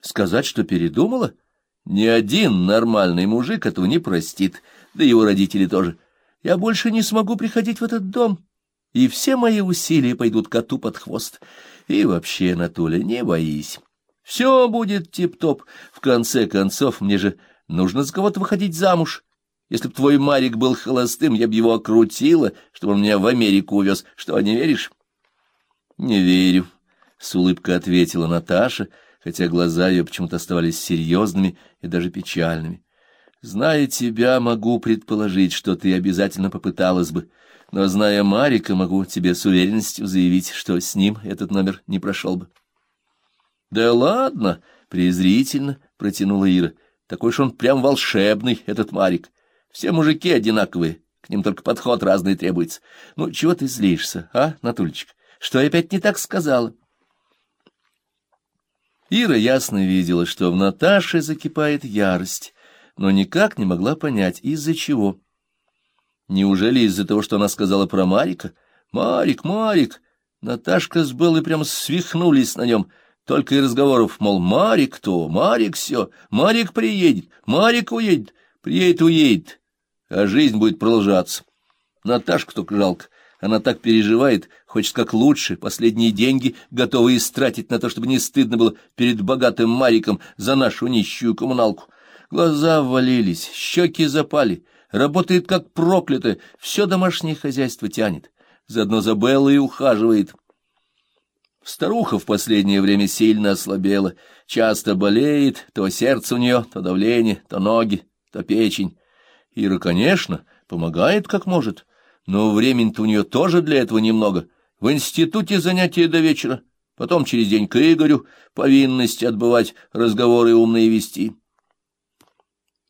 Сказать, что передумала? Ни один нормальный мужик этого не простит, да его родители тоже. Я больше не смогу приходить в этот дом, и все мои усилия пойдут коту под хвост. И вообще, Анатоля, не боись. Все будет тип-топ. В конце концов, мне же нужно за кого-то выходить замуж. Если б твой Марик был холостым, я бы его окрутила, чтобы он меня в Америку увез. Что, не веришь? — Не верю, — с улыбкой ответила Наташа, хотя глаза ее почему-то оставались серьезными и даже печальными. — Зная тебя, могу предположить, что ты обязательно попыталась бы, но, зная Марика, могу тебе с уверенностью заявить, что с ним этот номер не прошел бы. — Да ладно, — презрительно протянула Ира, — такой ж он прям волшебный, этот Марик. — все мужики одинаковые, к ним только подход разный требуется. Ну, чего ты злишься, а, Натульчик? Что я опять не так сказала? Ира ясно видела, что в Наташе закипает ярость, но никак не могла понять, из-за чего. Неужели из-за того, что она сказала про Марика? Марик, Марик! Наташка с Беллой прямо свихнулись на нем. Только и разговоров, мол, Марик то, Марик все, Марик приедет, Марик уедет, приедет, уедет а жизнь будет продолжаться. Наташку только жалко. Она так переживает, хочет как лучше, последние деньги готовы истратить на то, чтобы не стыдно было перед богатым Мариком за нашу нищую коммуналку. Глаза ввалились, щеки запали, работает как проклятая, все домашнее хозяйство тянет. Заодно за Беллой ухаживает. Старуха в последнее время сильно ослабела, часто болеет, то сердце у нее, то давление, то ноги, то печень. Ира, конечно, помогает как может, но времени-то у нее тоже для этого немного. В институте занятия до вечера, потом через день к Игорю, повинность отбывать, разговоры умные вести.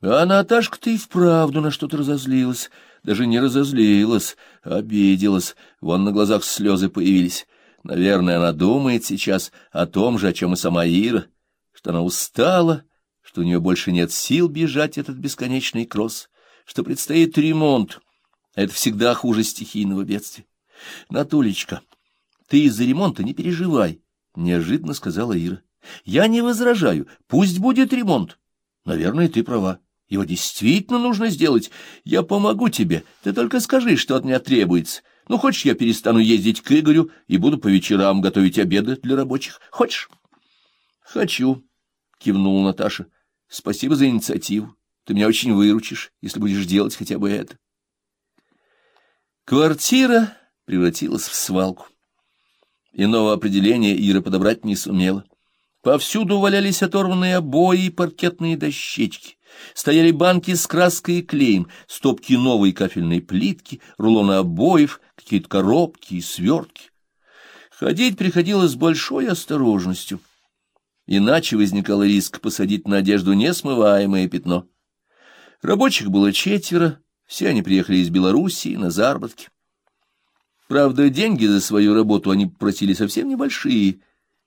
А Наташка-то и вправду на что-то разозлилась, даже не разозлилась, а обиделась, вон на глазах слезы появились. Наверное, она думает сейчас о том же, о чем и сама Ира, что она устала, что у нее больше нет сил бежать этот бесконечный кросс что предстоит ремонт. Это всегда хуже стихийного бедствия. Натулечка, ты из-за ремонта не переживай, — неожиданно сказала Ира. Я не возражаю, пусть будет ремонт. Наверное, ты права. Его действительно нужно сделать. Я помогу тебе. Ты только скажи, что от меня требуется. Ну, хочешь, я перестану ездить к Игорю и буду по вечерам готовить обеды для рабочих? Хочешь? — Хочу, — кивнула Наташа. — Спасибо за инициативу. Ты меня очень выручишь, если будешь делать хотя бы это. Квартира превратилась в свалку. Иного определения Ира подобрать не сумела. Повсюду валялись оторванные обои и паркетные дощечки. Стояли банки с краской и клеем, стопки новой кафельной плитки, рулоны обоев, какие-то коробки и свертки. Ходить приходилось с большой осторожностью. Иначе возникал риск посадить на одежду несмываемое пятно. Рабочих было четверо, все они приехали из Белоруссии на заработки. Правда, деньги за свою работу они просили совсем небольшие.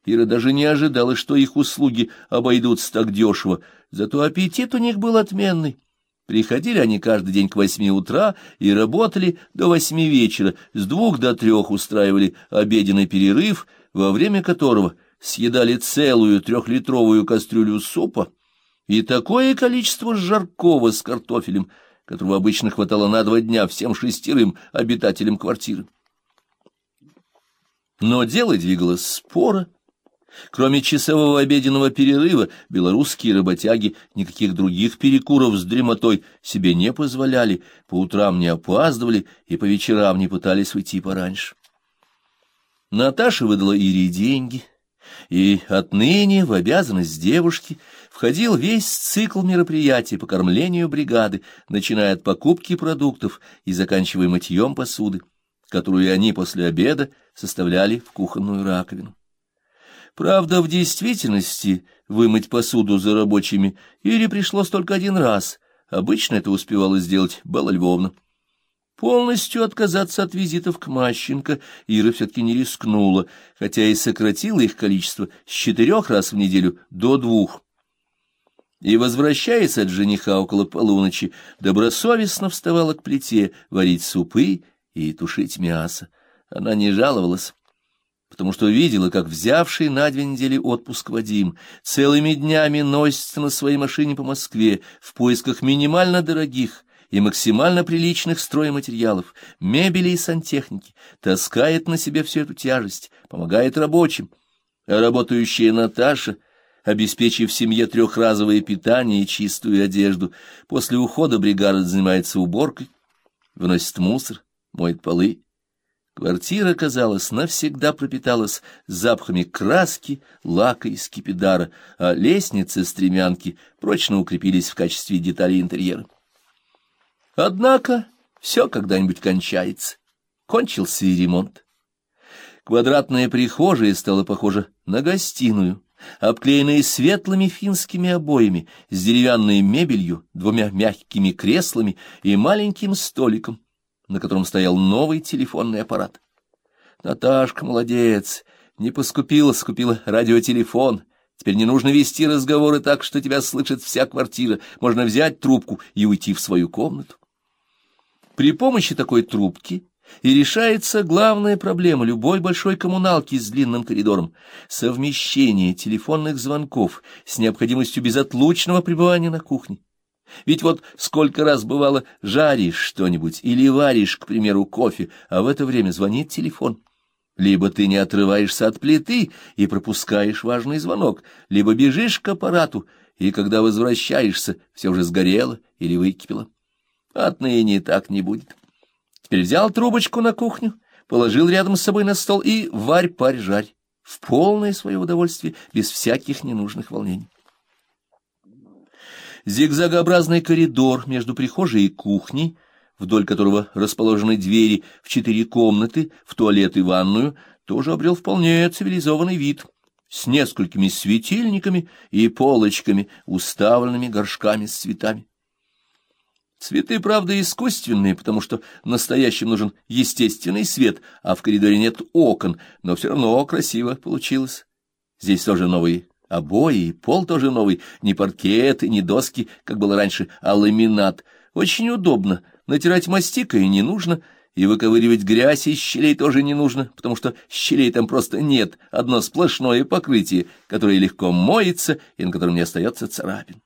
Ира даже не ожидала, что их услуги обойдутся так дешево, зато аппетит у них был отменный. Приходили они каждый день к восьми утра и работали до восьми вечера, с двух до трех устраивали обеденный перерыв, во время которого съедали целую трехлитровую кастрюлю супа, и такое количество жаркого с картофелем, которого обычно хватало на два дня всем шестерым обитателям квартиры. Но дело двигалось споро. Кроме часового обеденного перерыва, белорусские работяги никаких других перекуров с дремотой себе не позволяли, по утрам не опаздывали и по вечерам не пытались уйти пораньше. Наташа выдала Ире деньги — и отныне в обязанность девушки входил весь цикл мероприятий по кормлению бригады, начиная от покупки продуктов и заканчивая мытьем посуды, которую они после обеда составляли в кухонную раковину. Правда, в действительности вымыть посуду за рабочими Ире пришлось только один раз. Обычно это успевала сделать Белла Львовна. Полностью отказаться от визитов к Мащенко Ира все-таки не рискнула, хотя и сократила их количество с четырех раз в неделю до двух. И, возвращаясь от жениха около полуночи, добросовестно вставала к плите варить супы и тушить мясо. Она не жаловалась. потому что видела, как взявший на две недели отпуск Вадим целыми днями носится на своей машине по Москве в поисках минимально дорогих и максимально приличных стройматериалов, мебели и сантехники, таскает на себе всю эту тяжесть, помогает рабочим. А работающая Наташа, обеспечив семье трехразовое питание и чистую одежду, после ухода бригада занимается уборкой, выносит мусор, моет полы. Квартира, казалось, навсегда пропиталась запахами краски, лака и скипидара, а лестницы-стремянки прочно укрепились в качестве деталей интерьера. Однако все когда-нибудь кончается. Кончился и ремонт. Квадратная прихожая стала похожа на гостиную, обклеенная светлыми финскими обоями, с деревянной мебелью, двумя мягкими креслами и маленьким столиком, на котором стоял новый телефонный аппарат. Наташка молодец, не поскупила, скупила радиотелефон. Теперь не нужно вести разговоры так, что тебя слышит вся квартира. Можно взять трубку и уйти в свою комнату. При помощи такой трубки и решается главная проблема любой большой коммуналки с длинным коридором — совмещение телефонных звонков с необходимостью безотлучного пребывания на кухне. Ведь вот сколько раз бывало жаришь что-нибудь или варишь, к примеру, кофе, а в это время звонит телефон. Либо ты не отрываешься от плиты и пропускаешь важный звонок, либо бежишь к аппарату, и когда возвращаешься, все уже сгорело или выкипело. Отныне так не будет. Теперь взял трубочку на кухню, положил рядом с собой на стол и варь-парь-жарь, в полное свое удовольствие, без всяких ненужных волнений. Зигзагообразный коридор между прихожей и кухней, вдоль которого расположены двери в четыре комнаты, в туалет и ванную, тоже обрел вполне цивилизованный вид, с несколькими светильниками и полочками, уставленными горшками с цветами. Цветы, правда, искусственные, потому что настоящим нужен естественный свет, а в коридоре нет окон, но все равно красиво получилось. Здесь тоже новые Обои, пол тоже новый, не паркет и не доски, как было раньше, а ламинат. Очень удобно, натирать мастикой не нужно, и выковыривать грязь из щелей тоже не нужно, потому что щелей там просто нет, одно сплошное покрытие, которое легко моется и на котором не остается царапин.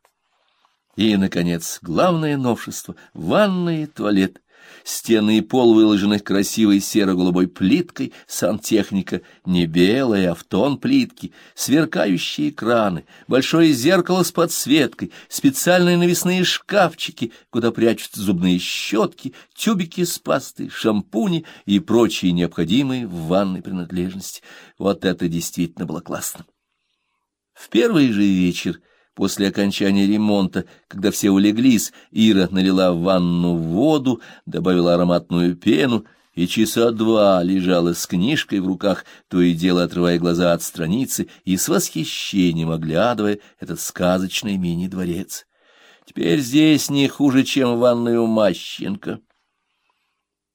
И, наконец, главное новшество — ванная и туалет — Стены и пол выложены красивой серо-голубой плиткой, сантехника не белая, а в тон плитки, сверкающие экраны, большое зеркало с подсветкой, специальные навесные шкафчики, куда прячутся зубные щетки, тюбики с пастой, шампуни и прочие необходимые в ванной принадлежности. Вот это действительно было классно. В первый же вечер После окончания ремонта, когда все улеглись, Ира налила в ванну воду, добавила ароматную пену и часа два лежала с книжкой в руках, то и дело отрывая глаза от страницы и с восхищением оглядывая этот сказочный мини-дворец. Теперь здесь не хуже, чем в ванной у Мащенко.